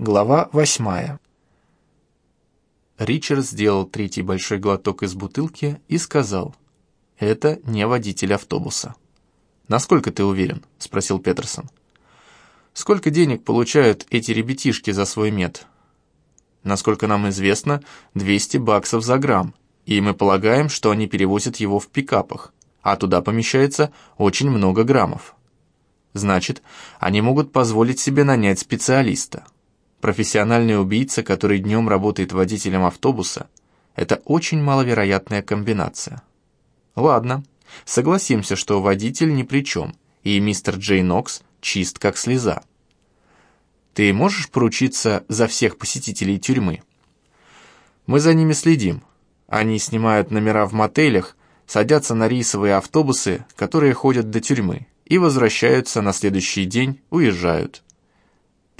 Глава восьмая. Ричард сделал третий большой глоток из бутылки и сказал, «Это не водитель автобуса». «Насколько ты уверен?» — спросил Петерсон. «Сколько денег получают эти ребятишки за свой мед?» «Насколько нам известно, 200 баксов за грамм, и мы полагаем, что они перевозят его в пикапах, а туда помещается очень много граммов. Значит, они могут позволить себе нанять специалиста». Профессиональный убийца, который днем работает водителем автобуса, это очень маловероятная комбинация. Ладно, согласимся, что водитель ни при чем, и мистер Джей Нокс чист как слеза. Ты можешь поручиться за всех посетителей тюрьмы? Мы за ними следим. Они снимают номера в мотелях, садятся на рейсовые автобусы, которые ходят до тюрьмы, и возвращаются на следующий день, уезжают.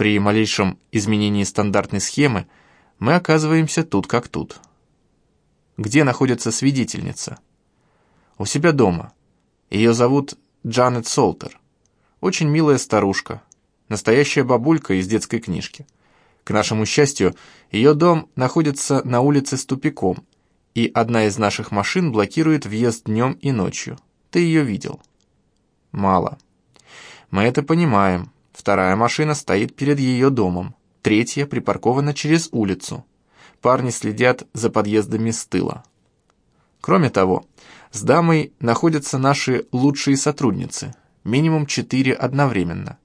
При малейшем изменении стандартной схемы мы оказываемся тут как тут. Где находится свидетельница? У себя дома. Ее зовут Джанет Солтер. Очень милая старушка. Настоящая бабулька из детской книжки. К нашему счастью, ее дом находится на улице с тупиком, и одна из наших машин блокирует въезд днем и ночью. Ты ее видел? Мало. Мы это понимаем, Вторая машина стоит перед ее домом. Третья припаркована через улицу. Парни следят за подъездами с тыла. Кроме того, с дамой находятся наши лучшие сотрудницы. Минимум четыре одновременно.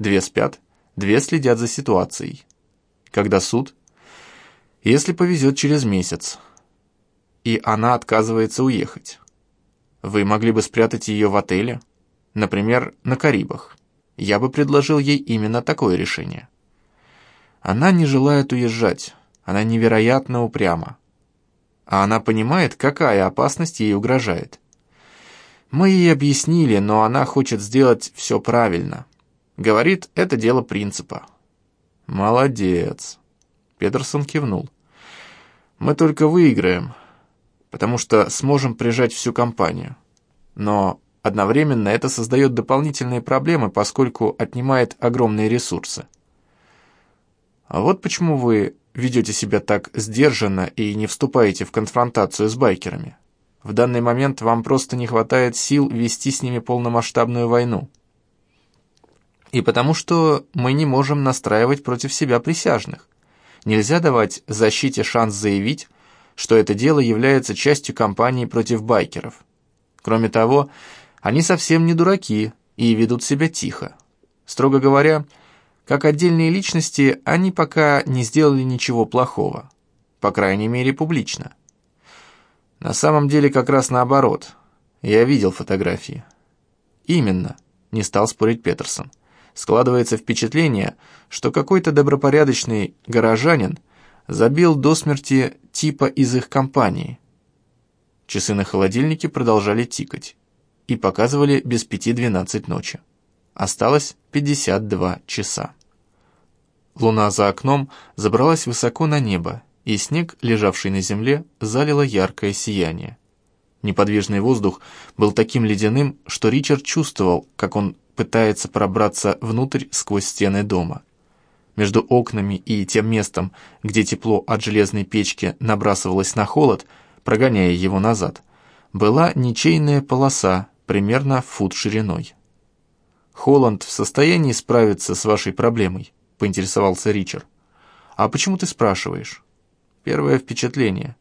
Две спят, две следят за ситуацией. Когда суд? Если повезет через месяц. И она отказывается уехать. Вы могли бы спрятать ее в отеле, например, на Карибах я бы предложил ей именно такое решение. Она не желает уезжать, она невероятно упряма. А она понимает, какая опасность ей угрожает. Мы ей объяснили, но она хочет сделать все правильно. Говорит, это дело принципа. Молодец. Петерсон кивнул. Мы только выиграем, потому что сможем прижать всю компанию. Но Одновременно это создает дополнительные проблемы, поскольку отнимает огромные ресурсы. А вот почему вы ведете себя так сдержанно и не вступаете в конфронтацию с байкерами. В данный момент вам просто не хватает сил вести с ними полномасштабную войну. И потому что мы не можем настраивать против себя присяжных. Нельзя давать защите шанс заявить, что это дело является частью кампании против байкеров. Кроме того, они совсем не дураки и ведут себя тихо. Строго говоря, как отдельные личности, они пока не сделали ничего плохого. По крайней мере, публично. На самом деле как раз наоборот. Я видел фотографии. Именно, не стал спорить Петерсон. Складывается впечатление, что какой-то добропорядочный горожанин забил до смерти типа из их компании. Часы на холодильнике продолжали тикать и показывали без пяти двенадцать ночи. Осталось 52 часа. Луна за окном забралась высоко на небо, и снег, лежавший на земле, залило яркое сияние. Неподвижный воздух был таким ледяным, что Ричард чувствовал, как он пытается пробраться внутрь сквозь стены дома. Между окнами и тем местом, где тепло от железной печки набрасывалось на холод, прогоняя его назад, была ничейная полоса, примерно фут шириной. «Холланд в состоянии справиться с вашей проблемой?» — поинтересовался Ричард. «А почему ты спрашиваешь?» «Первое впечатление.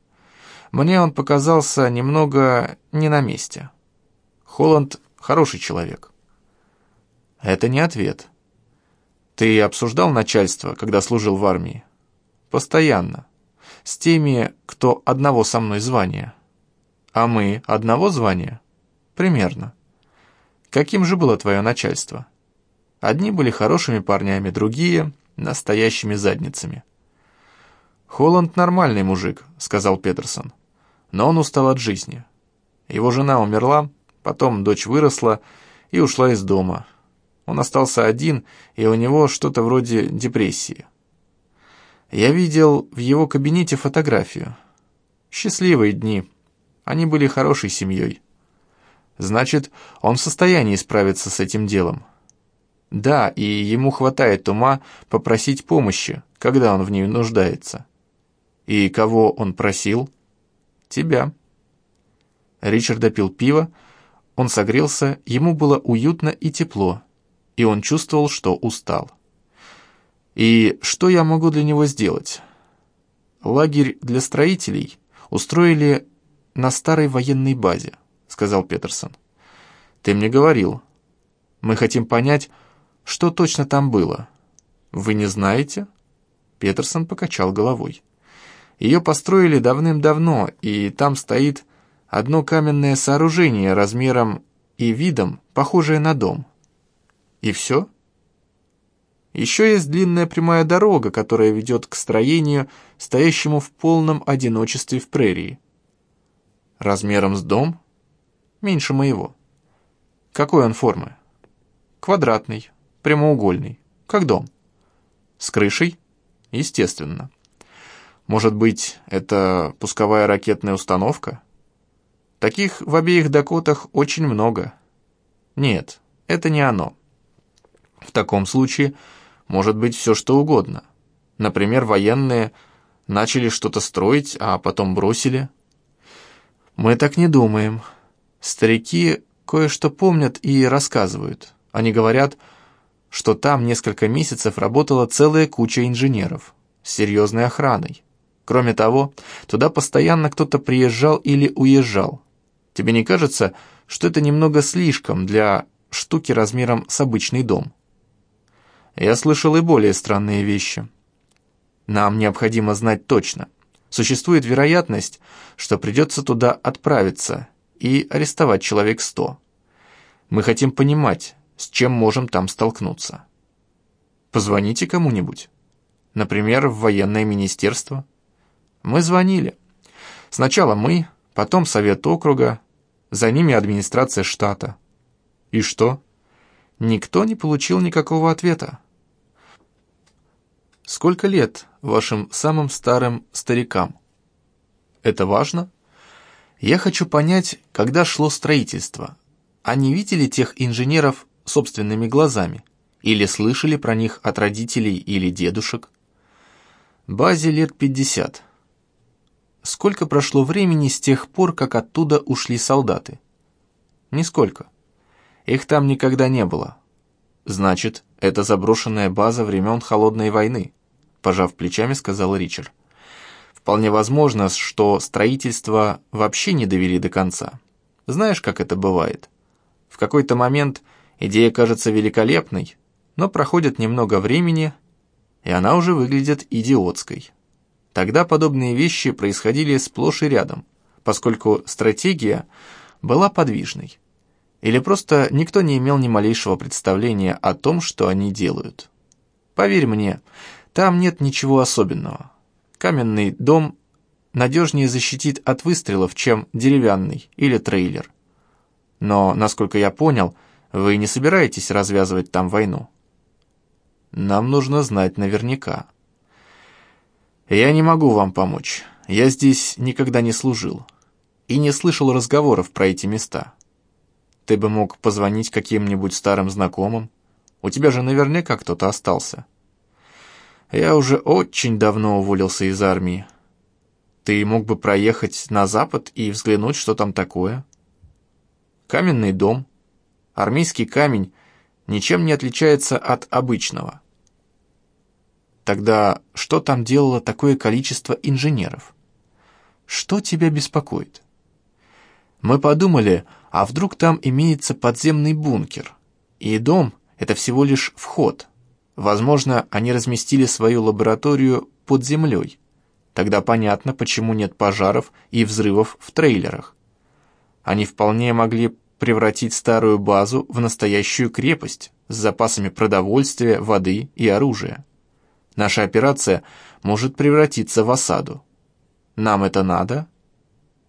Мне он показался немного не на месте. Холланд хороший человек». «Это не ответ. Ты обсуждал начальство, когда служил в армии?» «Постоянно. С теми, кто одного со мной звания». «А мы одного звания?» Примерно. Каким же было твое начальство? Одни были хорошими парнями, другие — настоящими задницами. «Холланд нормальный мужик», — сказал Петерсон. «Но он устал от жизни. Его жена умерла, потом дочь выросла и ушла из дома. Он остался один, и у него что-то вроде депрессии. Я видел в его кабинете фотографию. Счастливые дни. Они были хорошей семьей. Значит, он в состоянии справиться с этим делом. Да, и ему хватает ума попросить помощи, когда он в ней нуждается. И кого он просил? Тебя. Ричард допил пиво, он согрелся, ему было уютно и тепло, и он чувствовал, что устал. И что я могу для него сделать? Лагерь для строителей устроили на старой военной базе, сказал Петерсон. Ты мне говорил. Мы хотим понять, что точно там было. Вы не знаете? Петерсон покачал головой. Ее построили давным-давно, и там стоит одно каменное сооружение размером и видом, похожее на дом. И все? Еще есть длинная прямая дорога, которая ведет к строению, стоящему в полном одиночестве в прерии. Размером с дом? Меньше моего. Какой он формы? Квадратный, прямоугольный, как дом. С крышей? Естественно. Может быть, это пусковая ракетная установка? Таких в обеих Дакотах очень много. Нет, это не оно. В таком случае может быть все что угодно. Например, военные начали что-то строить, а потом бросили. Мы так не думаем. Старики кое-что помнят и рассказывают. Они говорят, что там несколько месяцев работала целая куча инженеров с серьезной охраной. Кроме того, туда постоянно кто-то приезжал или уезжал. Тебе не кажется, что это немного слишком для штуки размером с обычный дом? Я слышал и более странные вещи. Нам необходимо знать точно. Существует вероятность, что придется туда отправиться и арестовать человек сто. Мы хотим понимать, с чем можем там столкнуться. Позвоните кому-нибудь. Например, в военное министерство. Мы звонили. Сначала мы, потом совет округа, за ними администрация штата. И что? Никто не получил никакого ответа. Сколько лет вашим самым старым старикам? Это важно? Я хочу понять, когда шло строительство. Они видели тех инженеров собственными глазами? Или слышали про них от родителей или дедушек? Базе лет пятьдесят. Сколько прошло времени с тех пор, как оттуда ушли солдаты? Нисколько. Их там никогда не было. Значит, это заброшенная база времен Холодной войны, пожав плечами, сказал Ричард. Вполне возможно, что строительство вообще не довели до конца. Знаешь, как это бывает? В какой-то момент идея кажется великолепной, но проходит немного времени, и она уже выглядит идиотской. Тогда подобные вещи происходили сплошь и рядом, поскольку стратегия была подвижной. Или просто никто не имел ни малейшего представления о том, что они делают. Поверь мне, там нет ничего особенного. Каменный дом надежнее защитит от выстрелов, чем деревянный или трейлер. Но, насколько я понял, вы не собираетесь развязывать там войну. Нам нужно знать наверняка. «Я не могу вам помочь. Я здесь никогда не служил. И не слышал разговоров про эти места. Ты бы мог позвонить каким-нибудь старым знакомым. У тебя же наверняка кто-то остался. Я уже очень давно уволился из армии. Ты мог бы проехать на запад и взглянуть, что там такое. Каменный дом, армейский камень, ничем не отличается от обычного. Тогда что там делало такое количество инженеров? Что тебя беспокоит? Мы подумали, а вдруг там имеется подземный бункер, и дом — это всего лишь вход. Возможно, они разместили свою лабораторию под землей. Тогда понятно, почему нет пожаров и взрывов в трейлерах. Они вполне могли превратить старую базу в настоящую крепость с запасами продовольствия, воды и оружия. Наша операция может превратиться в осаду. Нам это надо?»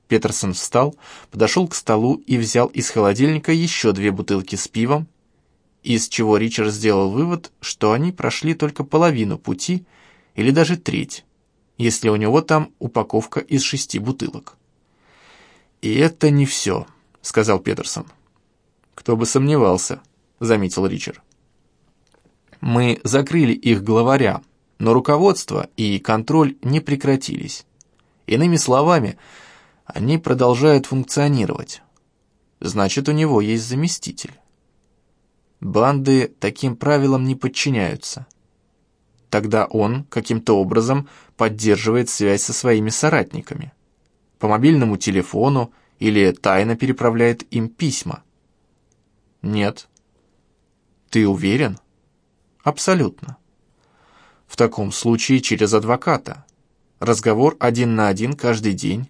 Петерсон встал, подошел к столу и взял из холодильника еще две бутылки с пивом, из чего Ричард сделал вывод, что они прошли только половину пути или даже треть, если у него там упаковка из шести бутылок. «И это не все», — сказал Петерсон. «Кто бы сомневался», — заметил Ричард. Мы закрыли их главаря, но руководство и контроль не прекратились. Иными словами, они продолжают функционировать. Значит, у него есть заместитель. Банды таким правилам не подчиняются. Тогда он каким-то образом поддерживает связь со своими соратниками. По мобильному телефону или тайно переправляет им письма. Нет. Ты уверен? Абсолютно. В таком случае через адвоката. Разговор один на один каждый день.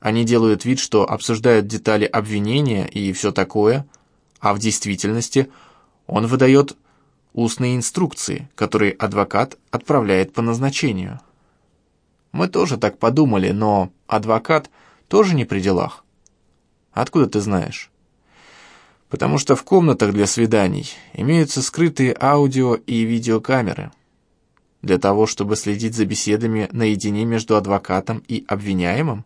Они делают вид, что обсуждают детали обвинения и все такое, а в действительности он выдает устные инструкции, которые адвокат отправляет по назначению. Мы тоже так подумали, но адвокат тоже не при делах. Откуда ты знаешь? Потому что в комнатах для свиданий имеются скрытые аудио и видеокамеры. Для того, чтобы следить за беседами наедине между адвокатом и обвиняемым?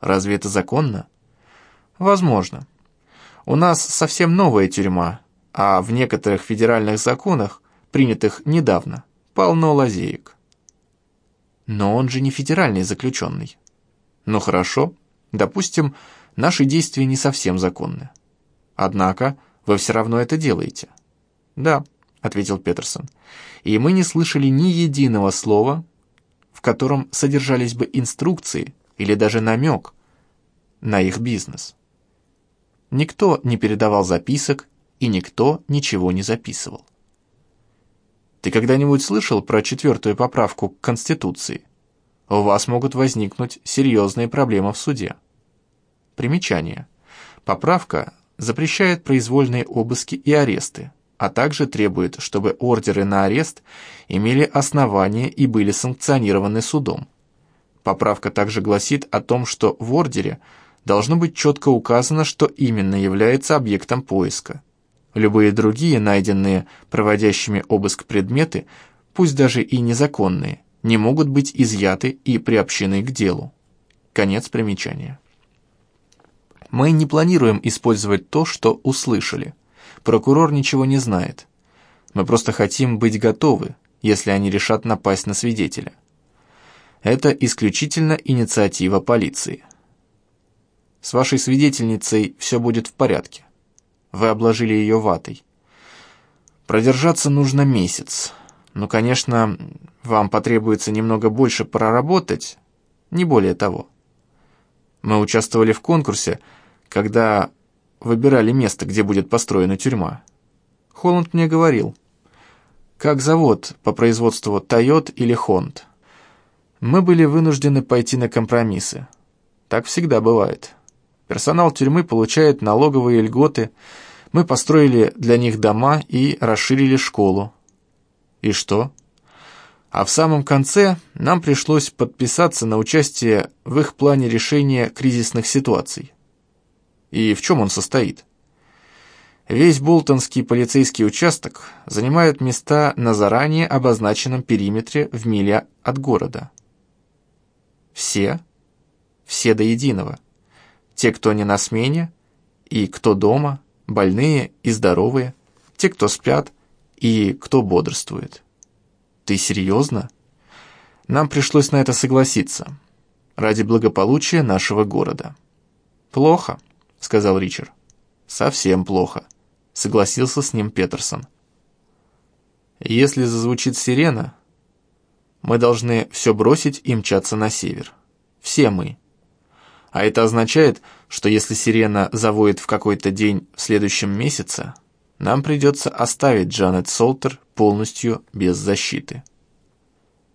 Разве это законно? Возможно. У нас совсем новая тюрьма, а в некоторых федеральных законах, принятых недавно, полно лазеек. Но он же не федеральный заключенный. Ну хорошо, допустим, наши действия не совсем законны. Однако вы все равно это делаете. Да, ответил Петерсон, и мы не слышали ни единого слова, в котором содержались бы инструкции или даже намек на их бизнес. Никто не передавал записок и никто ничего не записывал. Ты когда-нибудь слышал про четвертую поправку к Конституции? У вас могут возникнуть серьезные проблемы в суде. Примечание. Поправка запрещает произвольные обыски и аресты, а также требует, чтобы ордеры на арест имели основания и были санкционированы судом. Поправка также гласит о том, что в ордере должно быть четко указано, что именно является объектом поиска. Любые другие найденные проводящими обыск предметы, пусть даже и незаконные, не могут быть изъяты и приобщены к делу. Конец примечания. Мы не планируем использовать то, что услышали. Прокурор ничего не знает. Мы просто хотим быть готовы, если они решат напасть на свидетеля. Это исключительно инициатива полиции. С вашей свидетельницей все будет в порядке. Вы обложили ее ватой. Продержаться нужно месяц. Ну, конечно, вам потребуется немного больше проработать, не более того. Мы участвовали в конкурсе, когда выбирали место, где будет построена тюрьма. Холланд мне говорил, как завод по производству Тойот или Хонд. Мы были вынуждены пойти на компромиссы. Так всегда бывает. Персонал тюрьмы получает налоговые льготы. Мы построили для них дома и расширили школу. И что? А в самом конце нам пришлось подписаться на участие в их плане решения кризисных ситуаций. И в чем он состоит? Весь Болтонский полицейский участок занимает места на заранее обозначенном периметре в миле от города. Все? Все до единого. Те, кто не на смене, и кто дома, больные и здоровые, те, кто спят, и кто бодрствует. Ты серьезно? Нам пришлось на это согласиться. Ради благополучия нашего города. Плохо, сказал Ричард. Совсем плохо, согласился с ним Петерсон. Если зазвучит сирена, мы должны все бросить и мчаться на север. Все мы. А это означает, что если сирена завоет в какой-то день в следующем месяце, нам придется оставить Джанет Солтер полностью без защиты.